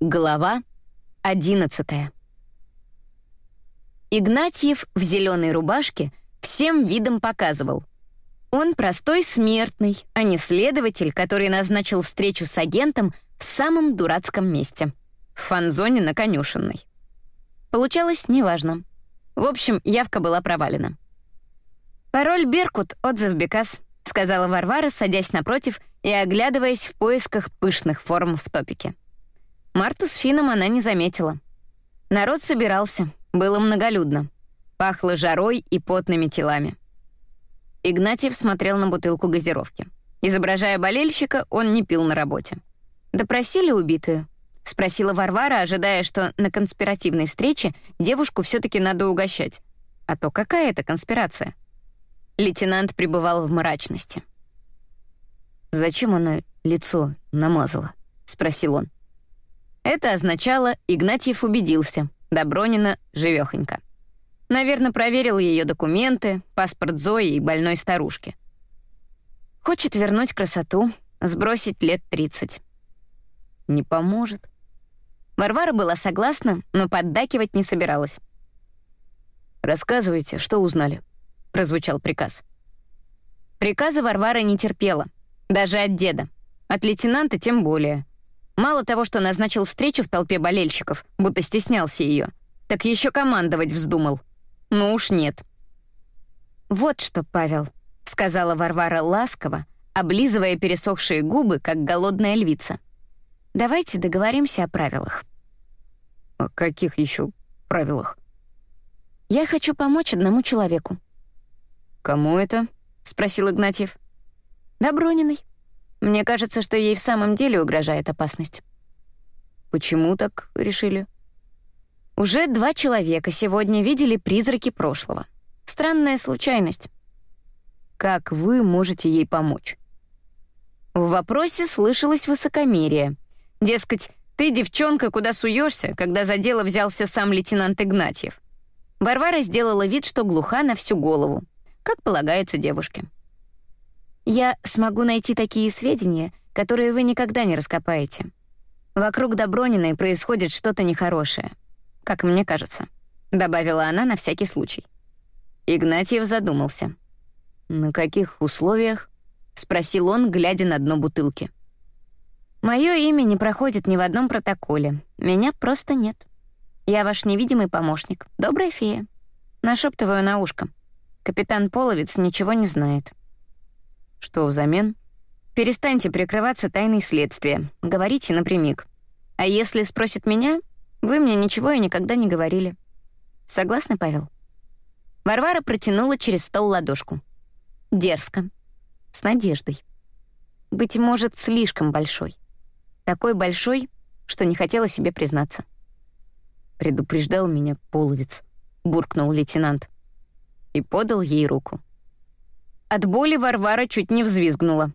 Глава 11 Игнатьев в зеленой рубашке всем видом показывал. Он простой смертный, а не следователь, который назначил встречу с агентом в самом дурацком месте — в фанзоне на конюшенной. Получалось неважно. В общем, явка была провалена. «Пароль «Беркут», отзыв «Бекас», — сказала Варвара, садясь напротив и оглядываясь в поисках пышных форм в топике. Марту с Фином она не заметила. Народ собирался, было многолюдно. Пахло жарой и потными телами. Игнатьев смотрел на бутылку газировки. Изображая болельщика, он не пил на работе. «Допросили убитую?» — спросила Варвара, ожидая, что на конспиративной встрече девушку все таки надо угощать. А то какая это конспирация? Лейтенант пребывал в мрачности. «Зачем она лицо намазала?» — спросил он. Это означало, Игнатьев убедился, Добронина живёхонька. Наверное, проверил ее документы, паспорт Зои и больной старушки. Хочет вернуть красоту, сбросить лет 30. Не поможет. Варвара была согласна, но поддакивать не собиралась. «Рассказывайте, что узнали», — прозвучал приказ. Приказа Варвара не терпела, даже от деда. От лейтенанта тем более — Мало того, что назначил встречу в толпе болельщиков, будто стеснялся ее, так еще командовать вздумал. Ну уж нет. «Вот что, Павел», — сказала Варвара ласково, облизывая пересохшие губы, как голодная львица. «Давайте договоримся о правилах». «О каких еще правилах?» «Я хочу помочь одному человеку». «Кому это?» — спросил Игнатьев. «Доброниной». Мне кажется, что ей в самом деле угрожает опасность. Почему так решили? Уже два человека сегодня видели призраки прошлого. Странная случайность. Как вы можете ей помочь? В вопросе слышалось высокомерие. Дескать, ты, девчонка, куда суешься, когда за дело взялся сам лейтенант Игнатьев. Варвара сделала вид, что глуха на всю голову, как полагается девушке. Я смогу найти такие сведения, которые вы никогда не раскопаете. Вокруг Доброниной происходит что-то нехорошее, как мне кажется», — добавила она на всякий случай. Игнатьев задумался. «На каких условиях?» — спросил он, глядя на дно бутылки. «Моё имя не проходит ни в одном протоколе. Меня просто нет. Я ваш невидимый помощник, добрая фея. Нашептываю на ушко. Капитан Половец ничего не знает. Что взамен? Перестаньте прикрываться тайной следствия. Говорите напрямик. А если спросят меня, вы мне ничего и никогда не говорили. Согласны, Павел? Варвара протянула через стол ладошку. Дерзко. С надеждой. Быть может, слишком большой. Такой большой, что не хотела себе признаться. Предупреждал меня половец, буркнул лейтенант и подал ей руку. От боли Варвара чуть не взвизгнула.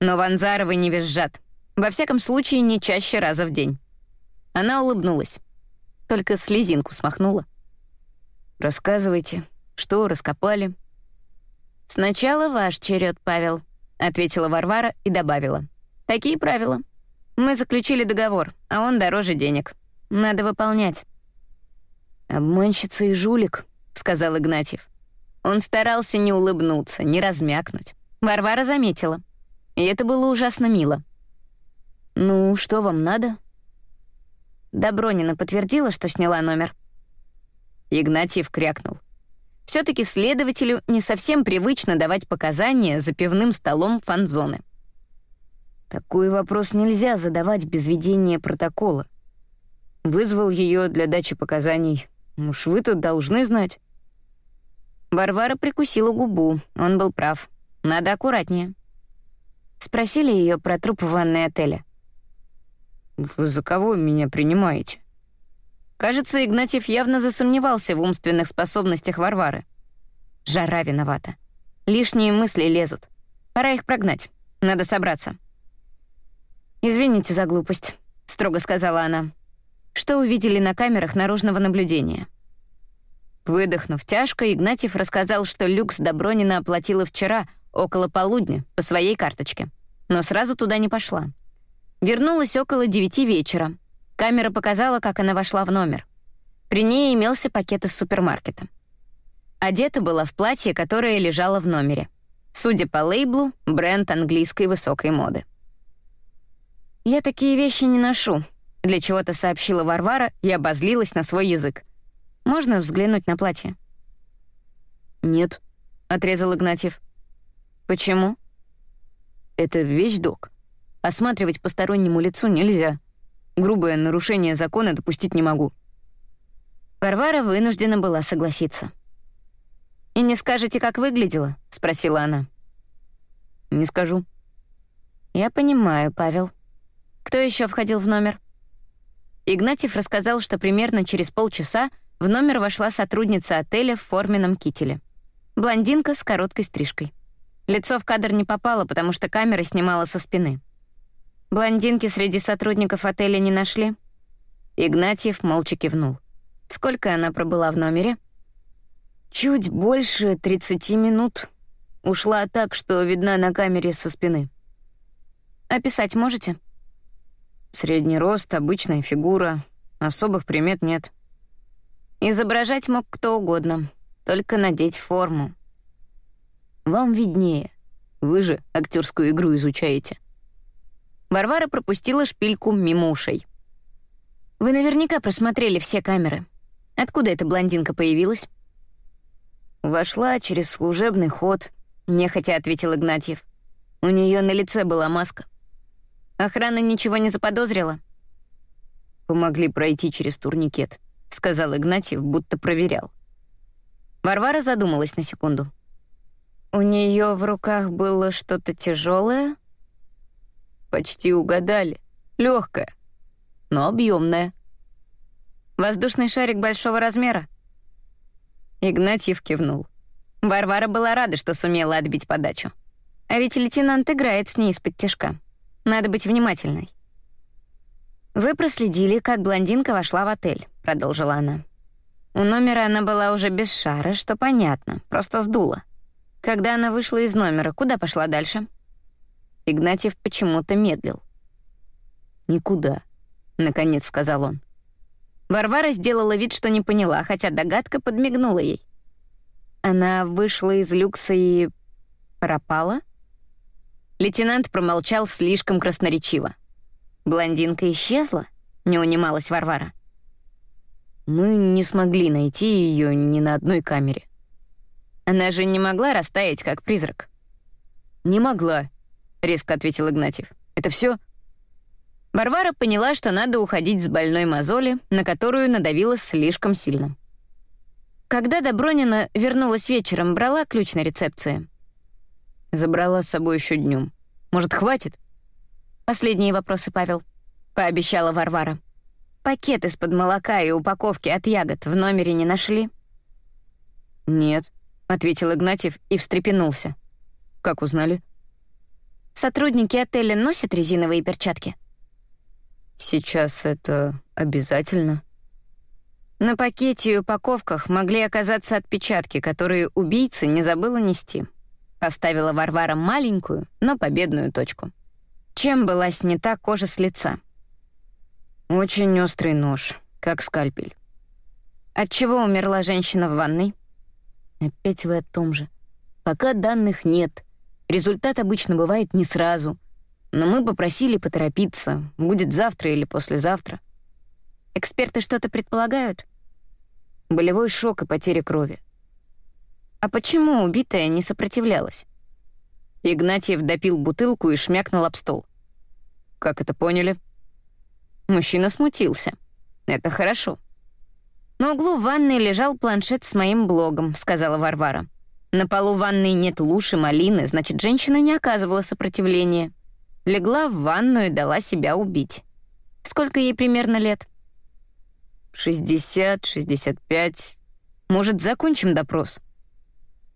Но Ванзаровы не визжат. Во всяком случае, не чаще раза в день. Она улыбнулась. Только слезинку смахнула. «Рассказывайте, что раскопали?» «Сначала ваш черед, Павел», — ответила Варвара и добавила. «Такие правила. Мы заключили договор, а он дороже денег. Надо выполнять». «Обманщица и жулик», — сказал Игнатьев. Он старался не улыбнуться, не размякнуть. Варвара заметила. И это было ужасно мило. «Ну, что вам надо?» Добронина подтвердила, что сняла номер. Игнатьев крякнул. все таки следователю не совсем привычно давать показания за пивным столом фанзоны. Такой вопрос нельзя задавать без ведения протокола. Вызвал ее для дачи показаний. Уж вы-то должны знать. Варвара прикусила губу. Он был прав. Надо аккуратнее. Спросили ее про труп в ванной отеля. «Вы за кого меня принимаете?» Кажется, Игнатьев явно засомневался в умственных способностях Варвары. Жара виновата. Лишние мысли лезут. Пора их прогнать. Надо собраться. «Извините за глупость», — строго сказала она. «Что увидели на камерах наружного наблюдения?» Выдохнув тяжко, Игнатьев рассказал, что люкс Добронина оплатила вчера, около полудня, по своей карточке. Но сразу туда не пошла. Вернулась около девяти вечера. Камера показала, как она вошла в номер. При ней имелся пакет из супермаркета. Одета была в платье, которое лежало в номере. Судя по лейблу, бренд английской высокой моды. «Я такие вещи не ношу», — для чего-то сообщила Варвара и обозлилась на свой язык. «Можно взглянуть на платье?» «Нет», — отрезал Игнатьев. «Почему?» «Это вещдок. Осматривать постороннему лицу нельзя. Грубое нарушение закона допустить не могу». Варвара вынуждена была согласиться. «И не скажете, как выглядела?» — спросила она. «Не скажу». «Я понимаю, Павел. Кто еще входил в номер?» Игнатьев рассказал, что примерно через полчаса в номер вошла сотрудница отеля в форменном кителе. Блондинка с короткой стрижкой. Лицо в кадр не попало, потому что камера снимала со спины. Блондинки среди сотрудников отеля не нашли. Игнатьев молча кивнул. Сколько она пробыла в номере? Чуть больше 30 минут. Ушла так, что видна на камере со спины. Описать можете? Средний рост, обычная фигура. Особых примет нет. Изображать мог кто угодно, только надеть форму. Вам виднее. Вы же актерскую игру изучаете. Варвара пропустила шпильку мимо ушей. Вы наверняка просмотрели все камеры. Откуда эта блондинка появилась? «Вошла через служебный ход», — нехотя ответил Игнатьев. «У нее на лице была маска». «Охрана ничего не заподозрила?» «Помогли пройти через турникет», — сказал Игнатьев, будто проверял. Варвара задумалась на секунду. «У нее в руках было что-то тяжелое? «Почти угадали. Легкое, но объемное. «Воздушный шарик большого размера?» Игнатьев кивнул. Варвара была рада, что сумела отбить подачу. А ведь лейтенант играет с ней из-под тяжка. Надо быть внимательной. «Вы проследили, как блондинка вошла в отель», — продолжила она. У номера она была уже без шара, что понятно, просто сдула. Когда она вышла из номера, куда пошла дальше? Игнатьев почему-то медлил. «Никуда», — наконец сказал он. Варвара сделала вид, что не поняла, хотя догадка подмигнула ей. Она вышла из люкса и... пропала? Лейтенант промолчал слишком красноречиво. «Блондинка исчезла?» — не унималась Варвара. «Мы не смогли найти ее ни на одной камере». «Она же не могла растаять, как призрак?» «Не могла», — резко ответил Игнатьев. «Это все Варвара поняла, что надо уходить с больной мозоли, на которую надавила слишком сильно. Когда Добронина вернулась вечером, брала ключ на рецепции. Забрала с собой еще днем. Может, хватит? Последние вопросы, Павел. Пообещала Варвара. Пакет из-под молока и упаковки от ягод в номере не нашли? «Нет», — ответил Игнатьев и встрепенулся. «Как узнали?» «Сотрудники отеля носят резиновые перчатки?» Сейчас это обязательно? На пакете и упаковках могли оказаться отпечатки, которые убийца не забыла нести. Поставила Варвара маленькую, но победную точку. Чем была снята кожа с лица? Очень острый нож, как скальпель. От чего умерла женщина в ванной? Опять вы о том же. Пока данных нет. Результат обычно бывает не сразу — но мы попросили поторопиться. Будет завтра или послезавтра. Эксперты что-то предполагают? Болевой шок и потеря крови. А почему убитая не сопротивлялась? Игнатьев допил бутылку и шмякнул об стол. Как это поняли? Мужчина смутился. Это хорошо. На углу ванной лежал планшет с моим блогом, сказала Варвара. На полу ванной нет луши, малины, значит, женщина не оказывала сопротивления легла в ванну и дала себя убить. Сколько ей примерно лет? 60, 65. Может, закончим допрос?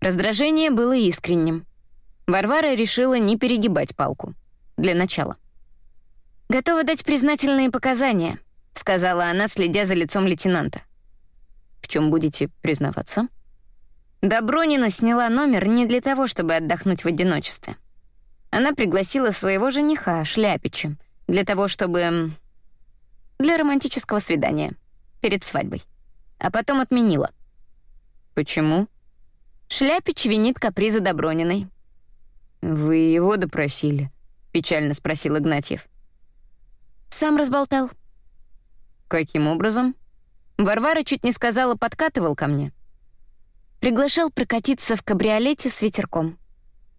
Раздражение было искренним. Варвара решила не перегибать палку. Для начала. «Готова дать признательные показания», — сказала она, следя за лицом лейтенанта. «В чем будете признаваться?» Добронина сняла номер не для того, чтобы отдохнуть в одиночестве. Она пригласила своего жениха, Шляпича, для того, чтобы... для романтического свидания. Перед свадьбой. А потом отменила. Почему? Шляпич винит капризы Доброниной. «Вы его допросили?» — печально спросил Игнатьев. «Сам разболтал». «Каким образом?» Варвара чуть не сказала, подкатывал ко мне. Приглашал прокатиться в кабриолете с ветерком.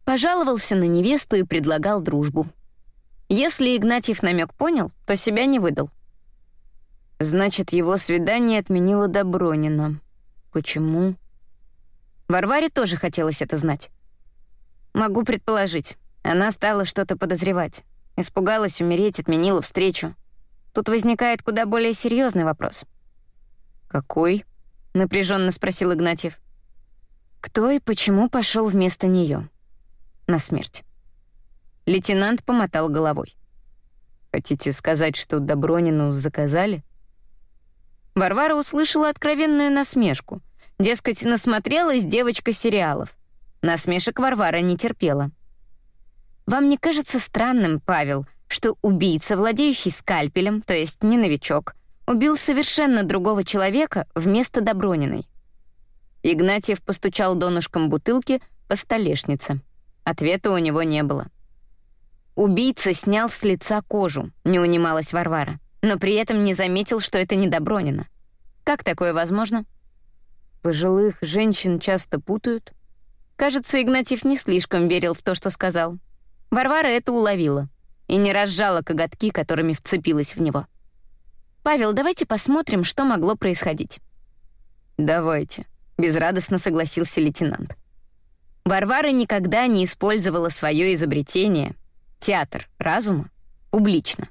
Пожаловался на невесту и предлагал дружбу. Если Игнатьев намек понял, то себя не выдал. Значит, его свидание отменила Добронина. Почему? Варваре тоже хотелось это знать. Могу предположить. Она стала что-то подозревать. Испугалась умереть, отменила встречу. Тут возникает куда более серьезный вопрос. «Какой?» — напряженно спросил Игнатьев. «Кто и почему пошел вместо нее? На смерть?» Лейтенант помотал головой. «Хотите сказать, что Добронину заказали?» Варвара услышала откровенную насмешку. Дескать, насмотрелась девочка сериалов. Насмешек Варвара не терпела. «Вам не кажется странным, Павел, что убийца, владеющий скальпелем, то есть не новичок, убил совершенно другого человека вместо Доброниной. Игнатьев постучал донышком бутылки по столешнице. Ответа у него не было. Убийца снял с лица кожу, не унималась Варвара, но при этом не заметил, что это не Добронина. Как такое возможно? Пожилых женщин часто путают. Кажется, Игнатьев не слишком верил в то, что сказал. Варвара это уловила и не разжала коготки, которыми вцепилась в него. «Павел, давайте посмотрим, что могло происходить». «Давайте», — безрадостно согласился лейтенант. Варвара никогда не использовала свое изобретение, театр разума, публично.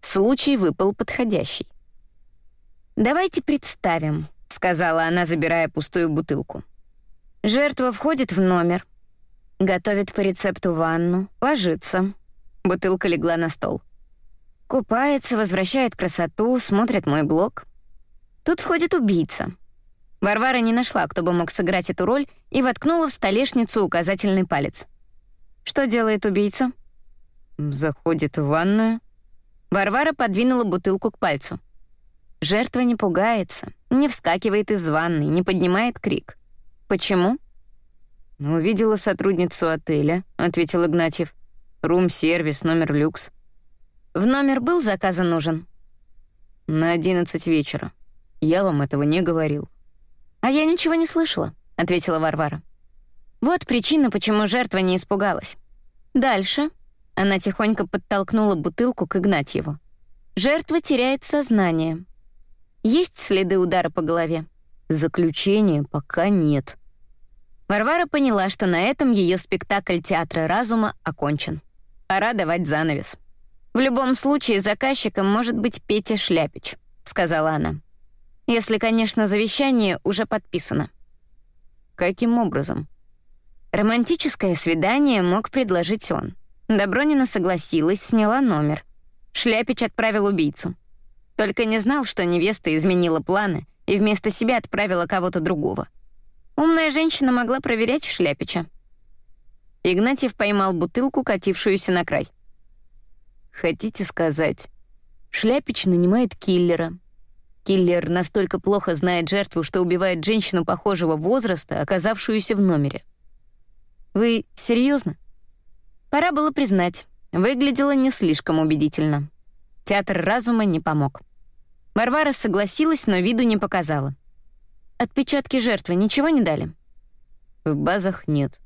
Случай выпал подходящий. «Давайте представим», — сказала она, забирая пустую бутылку. Жертва входит в номер, готовит по рецепту ванну, ложится. Бутылка легла на стол. Купается, возвращает красоту, смотрит мой блог. Тут входит убийца. Варвара не нашла, кто бы мог сыграть эту роль, и воткнула в столешницу указательный палец. Что делает убийца? Заходит в ванную. Варвара подвинула бутылку к пальцу. Жертва не пугается, не вскакивает из ванной, не поднимает крик. Почему? «Увидела сотрудницу отеля», — ответил Игнатьев. «Рум-сервис, номер люкс». В номер был заказан ужин? На одиннадцать вечера. Я вам этого не говорил. А я ничего не слышала, ответила Варвара. Вот причина, почему жертва не испугалась. Дальше она тихонько подтолкнула бутылку к Игнатьеву. Жертва теряет сознание. Есть следы удара по голове? Заключения пока нет. Варвара поняла, что на этом ее спектакль театра разума окончен. Пора давать занавес. «В любом случае заказчиком может быть Петя Шляпич», — сказала она. «Если, конечно, завещание уже подписано». «Каким образом?» Романтическое свидание мог предложить он. Добронина согласилась, сняла номер. Шляпич отправил убийцу. Только не знал, что невеста изменила планы и вместо себя отправила кого-то другого. Умная женщина могла проверять Шляпича. Игнатьев поймал бутылку, катившуюся на край. Хотите сказать, Шляпич нанимает киллера. Киллер настолько плохо знает жертву, что убивает женщину похожего возраста, оказавшуюся в номере. Вы серьезно? Пора было признать, выглядело не слишком убедительно. Театр разума не помог. Варвара согласилась, но виду не показала. Отпечатки жертвы ничего не дали? В базах нет.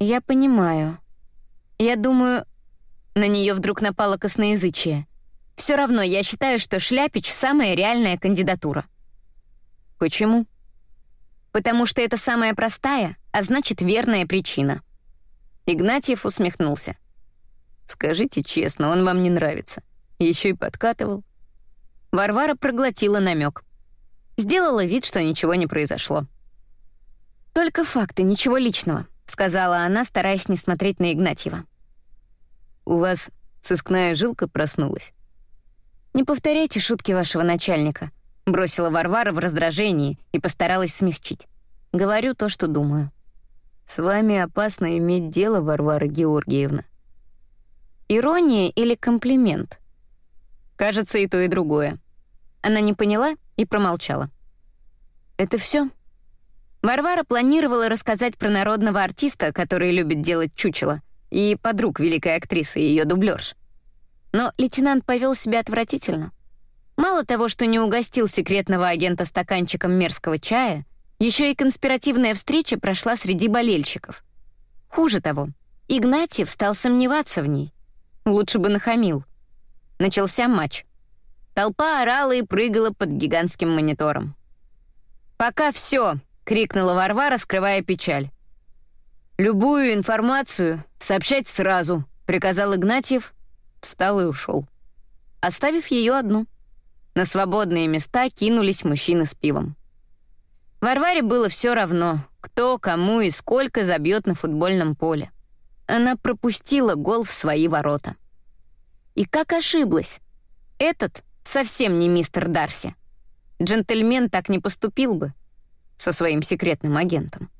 Я понимаю. Я думаю, на нее вдруг напало косноязычие. Все равно я считаю, что Шляпич — самая реальная кандидатура. Почему? Потому что это самая простая, а значит, верная причина. Игнатьев усмехнулся. «Скажите честно, он вам не нравится. Еще и подкатывал». Варвара проглотила намек. Сделала вид, что ничего не произошло. «Только факты, ничего личного», — сказала она, стараясь не смотреть на Игнатьева. У вас сыскная жилка проснулась. Не повторяйте шутки вашего начальника, бросила Варвара в раздражении и постаралась смягчить. Говорю то, что думаю. С вами опасно иметь дело, Варвара Георгиевна. Ирония или комплимент? Кажется, и то, и другое. Она не поняла и промолчала. Это все. Варвара планировала рассказать про народного артиста, который любит делать чучело, и подруг великой актрисы ее дублерш. Но лейтенант повел себя отвратительно. Мало того, что не угостил секретного агента стаканчиком мерзкого чая, еще и конспиративная встреча прошла среди болельщиков. Хуже того, Игнатьев стал сомневаться в ней. Лучше бы нахамил. Начался матч. Толпа орала и прыгала под гигантским монитором. «Пока все!» — крикнула Варвара, скрывая печаль. «Любую информацию сообщать сразу», — приказал Игнатьев, встал и ушел, оставив ее одну. На свободные места кинулись мужчины с пивом. Варваре было все равно, кто, кому и сколько забьет на футбольном поле. Она пропустила гол в свои ворота. И как ошиблась. Этот совсем не мистер Дарси. Джентльмен так не поступил бы со своим секретным агентом.